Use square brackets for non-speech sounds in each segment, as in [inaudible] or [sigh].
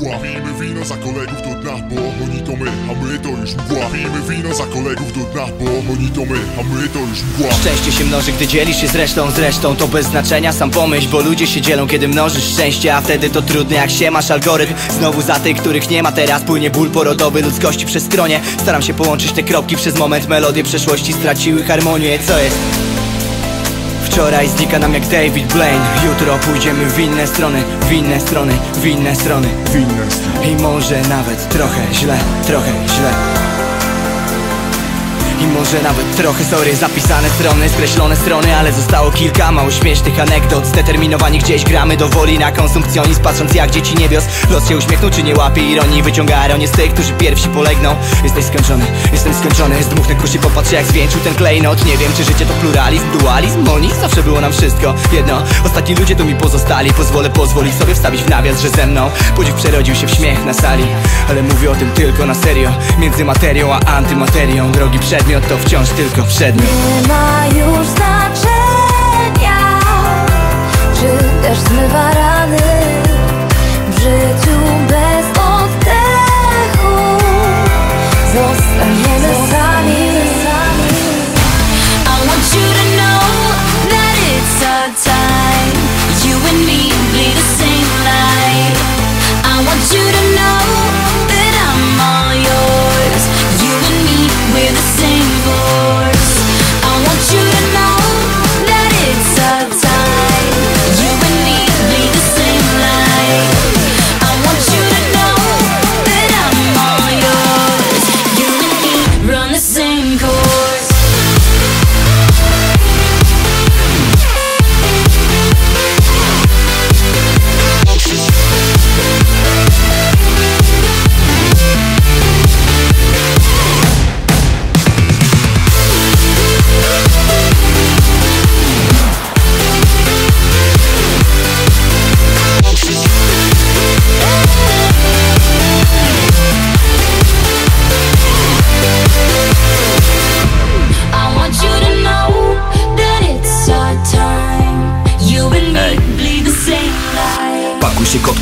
Pijmy wino za kolegów do dna, bo oni to my, a my to już mgła Pijmy wino za kolegów do dna, bo oni to my, a my to już mgła Szczęście się mnoży, gdy dzielisz się z resztą Zresztą to bez znaczenia, sam pomyśl Bo ludzie się dzielą, kiedy mnożysz szczęście A wtedy to trudne, jak się masz algorytm. Znowu za tych, których nie ma teraz Płynie ból porodowy ludzkości przez stronie Staram się połączyć te kropki przez moment Melodie przeszłości straciły harmonię. Co jest? Wczoraj znika nam jak David Blaine. Jutro pójdziemy w inne strony W inne strony, w inne strony Winne strony. I może nawet trochę źle, trochę źle i może nawet trochę sorry Zapisane strony, skreślone strony Ale zostało kilka mało śmiesznych anegdot. Zdeterminowani gdzieś gramy do woli na konsumpcjonizm Patrząc jak dzieci niebios. Los się uśmiechnął czy nie łapie ironii Wyciąga ironię z tych, którzy pierwsi polegną. Jesteś skończony, jestem skończony Zdmuchnę kusz i popatrz jak zwieńczył ten klejnot. Nie wiem czy życie to pluralizm, dualizm Monizm, zawsze było nam wszystko jedno. Ostatni ludzie tu mi pozostali Pozwolę pozwolić sobie wstawić w nawias, że ze mną Podziw przerodził się w śmiech na sali. Ale mówię o tym tylko na serio Między materią a antymaterią Drogi przedmiot to wciąż tylko przedmiot. Nie ma już znaczenia Czy też zmywa rany W życiu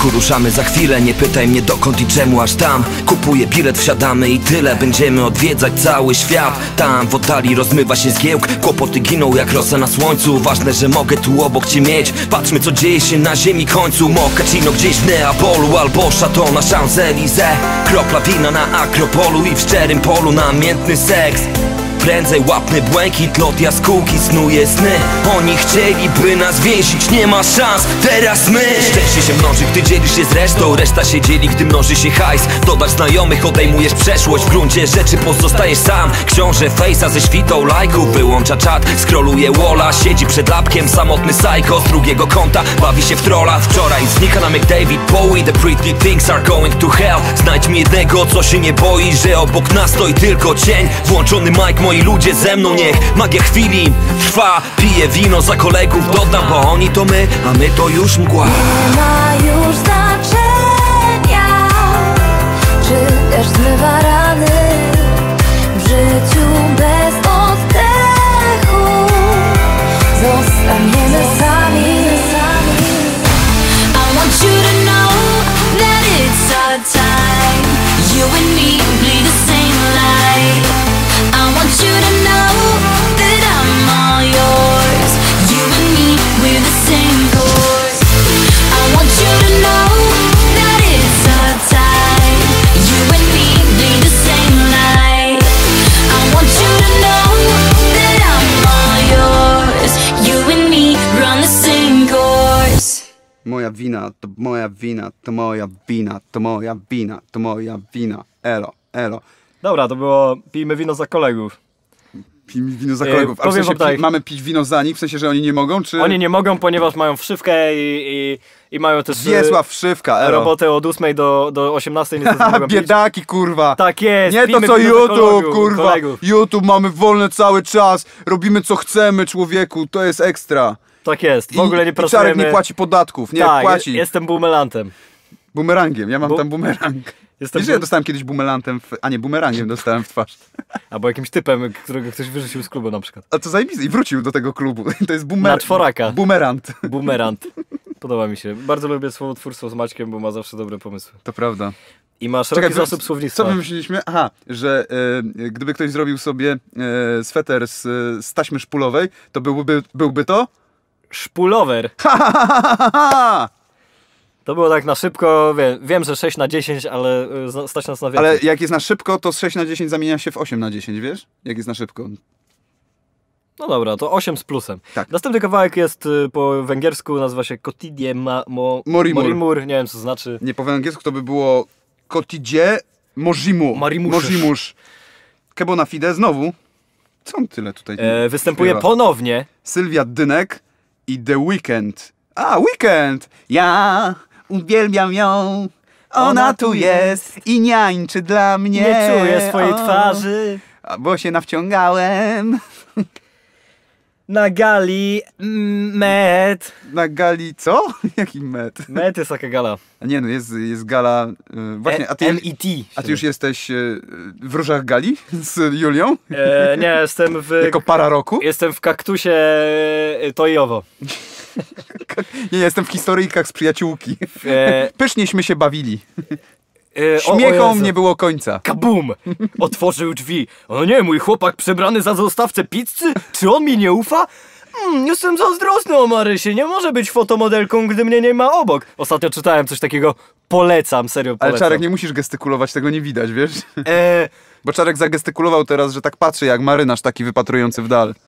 Kotku, ruszamy za chwilę. Nie pytaj mnie dokąd i czemu aż tam. Kupuję bilet, wsiadamy i tyle. Będziemy odwiedzać cały świat. Tam w oddali rozmywa się zgiełk. Kłopoty giną jak rosa na słońcu. Ważne, że mogę tu obok cię mieć. Patrzmy co dzieje się na ziemi końcu. Mochaccino gdzieś w Neapolu Albo Chateau na Champs-Élysées. Kropla wina na Akropolu I w szczerym polu namiętny seks Prędzej łapny błękit, lot jaskółki snuje sny. Oni chcieliby nas więzić, nie ma szans, teraz my. Szczęście się mnoży, gdy dzielisz się z resztą. Reszta się dzieli, gdy mnoży się hajs. Dodasz znajomych, odejmujesz przeszłość. W gruncie rzeczy pozostajesz sam. Książę fejsa ze świtą lajków Wyłącza czat, scrolluje walla Siedzi przed lapkiem, samotny psycho. Z drugiego kąta bawi się w trolla Wczoraj znika nam jak David Bowie The pretty things are going to hell. Znajdź mi jednego, co się nie boi Że obok nas stoi tylko cień. Włączony mic, moi ludzie ze mną Niech magia chwili trwa. Piję wino za kolegów, dodam Bo oni to my, a my to już mgła. Nie ma już znaczenia Czy też zmywa rany W życiu bez oddechu. Zostaniemy sami wina, to moja wina, to moja wina, to moja wina, to moja wina. Elo, elo. Dobra, to było pijmy wino za kolegów. Pijmy wino za E, kolegów. A w sensie wam tak. pi- mamy pić wino za nich, w sensie, że oni nie mogą, czy... Oni nie mogą, ponieważ mają wszywkę i, i, i mają też e, Wiesław Szywka, elo. robotę od 8 do, do 18 niestety nie [laughs] mogą pić. Biedaki, kurwa. Tak jest, Nie to co YouTube, kurwa. kolegów. YouTube mamy wolne cały czas. Robimy co chcemy, człowieku. To jest ekstra. Tak jest, w ogóle nie I Czarek pracujemy. nie płaci podatków. Nie, tak, płaci. jestem bumelantem. Bumerangiem, ja mam Bu- tam bumerang. Jestem Wiesz, że ja dostałem kiedyś bumelantem, w... a nie, bumerangiem dostałem w twarz. [laughs] Albo jakimś typem, którego ktoś wyrzucił z klubu na przykład. A to zajebiste i wrócił do tego klubu. [laughs] To jest bumer... Na czworaka. Bumerant. [laughs] Bumerant. Podoba mi się. Bardzo lubię słowotwórstwo z Maćkiem, bo ma zawsze dobre pomysły. To prawda. I ma szeroki wy- zasób słownictwa. Co wymyśliliśmy? Aha, że e, gdyby ktoś zrobił sobie e, sweter z, z taśmy szpulowej, to byłby, byłby to? Szpulower. Ha, ha, ha! To było tak na szybko, wiem, wiem że 6 na 10, ale zna- stać nas na więcej. Ale jak jest na szybko, to z 6 na 10 zamienia się w 8 na 10, wiesz? Jak jest na szybko. No dobra, to 8 z plusem. Tak. Następny kawałek jest y, po węgiersku, nazywa się Kotidie ma, mo, Morimur. Morimur. Nie wiem co znaczy. Nie po węgiersku to by było Kotidzie Mojimu. Marimuszysz. Mojimusz. Kebo na fide znowu. Co on tyle tutaj E, występuje śpiewa? ponownie. Sylwia Dynek i The Weekend. A, Weekend! Ja uwielbiam ją. Ona tu jest i niańczy dla mnie. Nie czuję swojej O, twarzy. Bo się nawciągałem [laughs] Na gali Met. na gali... Co? [laughs] Jaki met? Met jest taka gala. A nie no, jest, jest gala... y, Właśnie, a ty, M.E.T. a ty już jesteś y, w Różach Gali z Julią? E, nie, jestem w... [laughs] Jako para roku? Jestem w kaktusie y, to i owo. [laughs] Nie, jestem w historyjkach z przyjaciółki. E, Pysznieśmy się bawili. E, Śmiechom nie było końca. Kabum! Otworzył drzwi. O nie, mój chłopak przebrany za zostawcę pizzy? Czy on mi nie ufa? Mm, jestem zazdrosny o Marysię. Nie może być fotomodelką, gdy mnie nie ma obok. Ostatnio czytałem coś takiego. Polecam, serio Ale polecam. Czarek, nie musisz gestykulować, tego nie widać, wiesz? E, Bo Czarek zagestykulował teraz, że tak patrzy jak marynarz taki wypatrujący w dal.